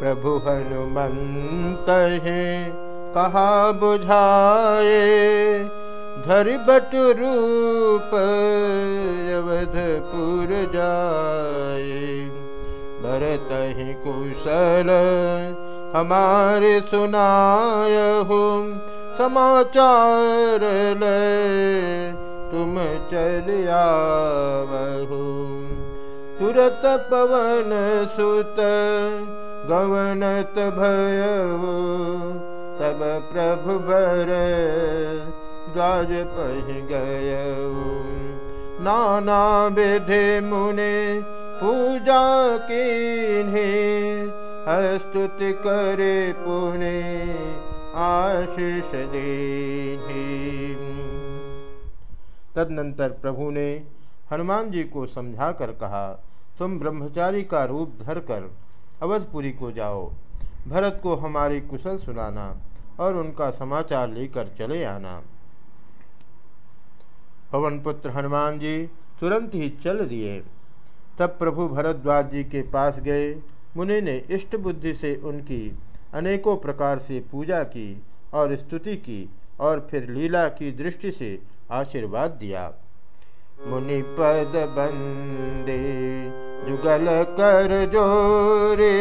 प्रभु हनुमंत हैं। कहा बुझाए? धरि बट रूप अवधपुर जाए। भरत ही कुशल, हमारे सुनाय हूँ समाचार ले, तुम चल आवहु तुरत पवन सुत गवनत भय तब प्रभु भर द्वाज पह गय नाना विधि मुने पूजा की स्तुति करे पुणे आशीष दे तदनंतर प्रभु ने हनुमान जी को समझा कर कहा, तुम ब्रह्मचारी का रूप धरकर अवधपुरी को जाओ। भरत को हमारी कुशल सुनाना और उनका समाचार लेकर चले आना। पवन पुत्र हनुमान जी तुरंत ही चल दिए। तब प्रभु भरद्वाज जी के पास गए। मुनि ने इष्ट बुद्धि से उनकी अनेकों प्रकार से पूजा की और स्तुति की और फिर लीला की दृष्टि से आशीर्वाद दिया। मुनि पद बंदे जुगल कर जोरे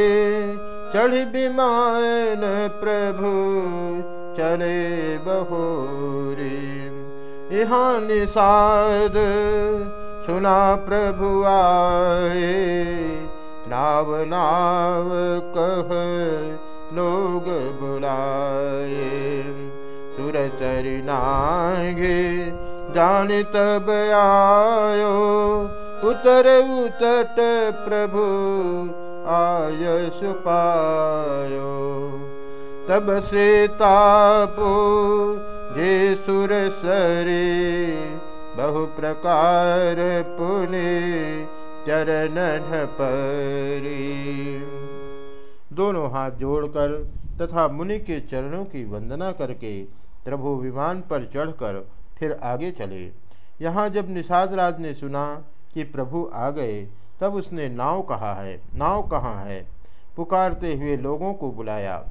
चढ़ विमान प्रभु चले बहोरे। यहाँ निषाद सुना प्रभु आए। नाव नाव कह लोग बुलाए। सुरसरी नागे जान तब आयो उतर उतट प्रभु आय सुपायो तब से तापो, जे सुर सरे बहु प्रकार पुने चरण ढपरी। दोनों हाथ जोड़कर तथा मुनि के चरणों की वंदना करके प्रभु विमान पर चढ़कर फिर आगे चले। यहाँ जब निषाद राज ने सुना कि प्रभु आ गए। तब उसने नाव कहा है, नाव कहाँ है? पुकारते हुए लोगों को बुलाया।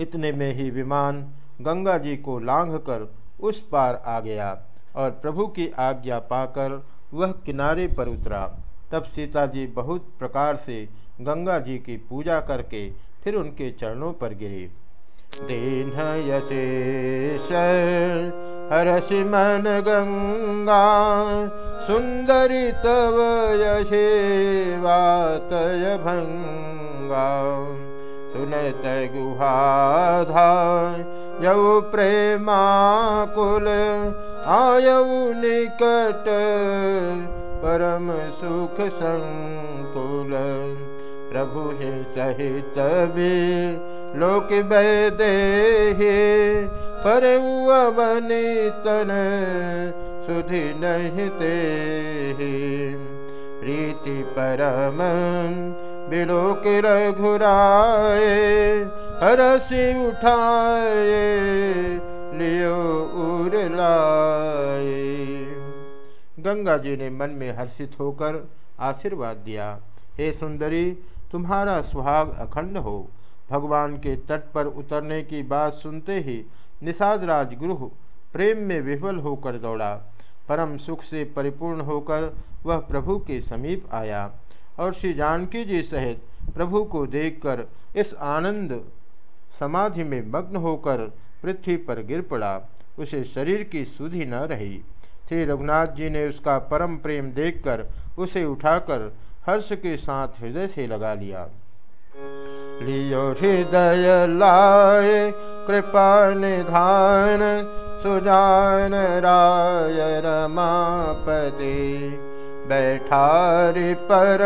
इतने में ही विमान गंगा जी को लांघ कर उस पार आ गया और प्रभु की आज्ञा पाकर वह किनारे पर उतरा। तब सीता जी बहुत प्रकार से गंगा जी की पूजा करके फिर उनके चरणों पर गिरी। दीन यशेष हरसि मन गंगा सुंदरी तव यशेवातय भंगा सुनत गुहाधा यौ प्रेमाकुल आयऊ निकट परम सुख संकुल प्रभु सहित भी लोक दे पर तन सुधि नहीं ते प्रीति परम बिलोक रघुराए हरसी उठाए लियो उर लाए गंगा जी ने मन में हर्षित होकर आशीर्वाद दिया, हे सुंदरी, तुम्हारा सुहाग अखंड हो। भगवान के तट पर उतरने की बात सुनते ही निषाद राजगृह प्रेम में विह्वल होकर दौड़ा। परम सुख से परिपूर्ण होकर वह प्रभु के समीप आया और श्री जानकी जी सहित प्रभु को देखकर इस आनंद समाधि में मग्न होकर पृथ्वी पर गिर पड़ा। उसे शरीर की सुधि न रही। श्री रघुनाथ जी ने उसका परम प्रेम देखकर उसे उठाकर हर्ष के साथ हृदय से लगा लिया। लियो हृदय लाए कृपा निधान सुजान राय रमापति। बैठारी पर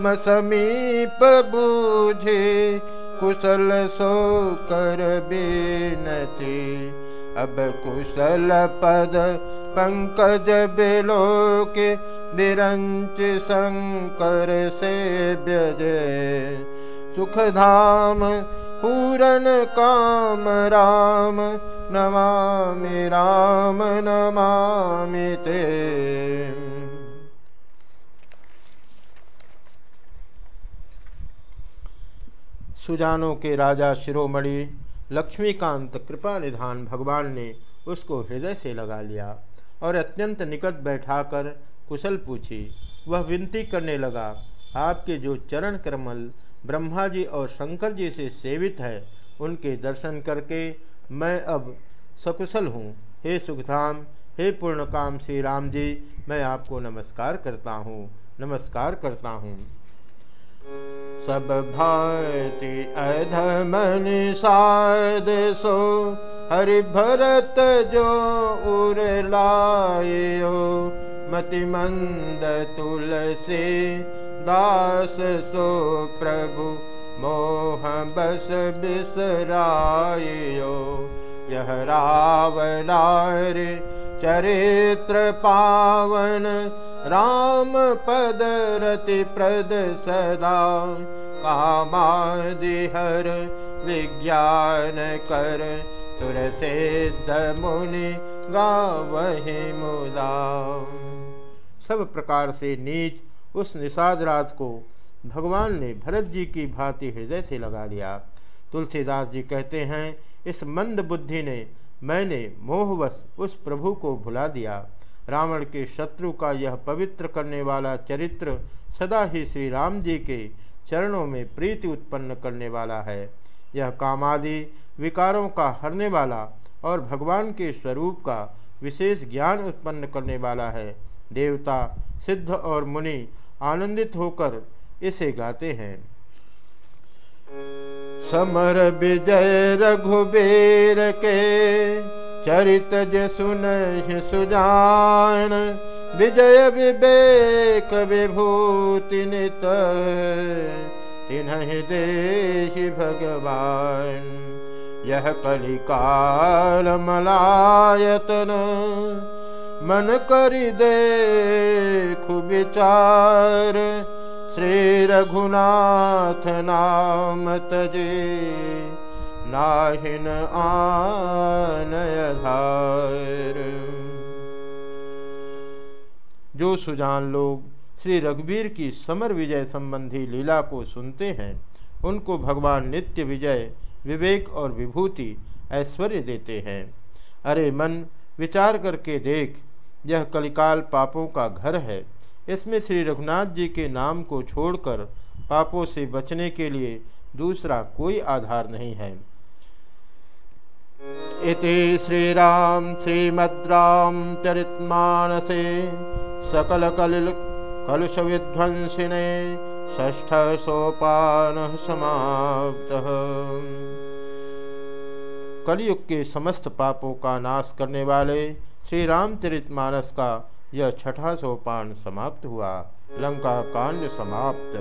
मसमीप बूझे कुशल सो कर बेनती। अब कुशल पद पंकज बिलो के बिरंच शंकर से व्यजय सुखधाम, पूरन काम, राम नमामि राम नमामि ते। सुजानों के राजा शिरोमणि, लक्ष्मीकांत कृपा निधान भगवान ने उसको हृदय से लगा लिया और अत्यंत निकट बैठाकर कुशल पूछी। वह विनती करने लगा, आपके जो चरण क्रमल ब्रह्मा जी और शंकर जी से सेवित है, उनके दर्शन करके मैं अब सकुशल हूँ। हे सुखधाम, हे पूर्णकाम श्री राम जी, मैं आपको नमस्कार करता हूँ, नमस्कार करता हूँ। सब भाति अधमन साध सो हरि भरत जो उर लायो मति मंद तुलसी दास सो प्रभु, मोह बस बिसरायो यह रावणार चरित्र पावन, राम पद रति प्रद सदा। कामादिहर विज्ञान कर, सुर सिद्ध मुनि गावहि मुदा। सब प्रकार से नीच उस निषाद रात को भगवान ने भरत जी की भांति हृदय से लगा लिया। तुलसीदास जी कहते हैं, इस मंद बुद्धि ने मैंने मोहवश उस प्रभु को भुला दिया। रावण के शत्रु का यह पवित्र करने वाला चरित्र सदा ही श्री राम जी के चरणों में प्रीति उत्पन्न करने वाला है। यह कामादि विकारों का हरने वाला और भगवान के स्वरूप का विशेष ज्ञान उत्पन्न करने वाला है। देवता, सिद्ध और मुनि आनंदित होकर इसे गाते हैं। समर विजय रघुबीर के चरित सुन सुजान, विजय विवेक विभूति नित, तिन्ह भगवान, यह कलिकाल मलायतन। मन करि देखु विचार। श्री रघुनाथ नाम तजे, नाहिन आनयधार जो सुजान लोग श्री रघुवीर की समर विजय संबंधी लीला को सुनते हैं, उनको भगवान नित्य विजय, विवेक और विभूति ऐश्वर्य देते हैं। अरे मन, विचार करके देख यह कलिकाल पापों का घर है। इसमें श्री रघुनाथ जी के नाम को छोड़कर पापों से बचने के लिए दूसरा कोई आधार नहीं है। इति श्री राम श्रीमद्राम चरितमानसे सकल कलिल कलुष विध्वंसिने ष्ठ सोपान समाप्त। कलयुग के समस्त पापों का नाश करने वाले श्री रामचरितमानस का यह छठा सोपान समाप्त हुआ। लंका कांड समाप्त।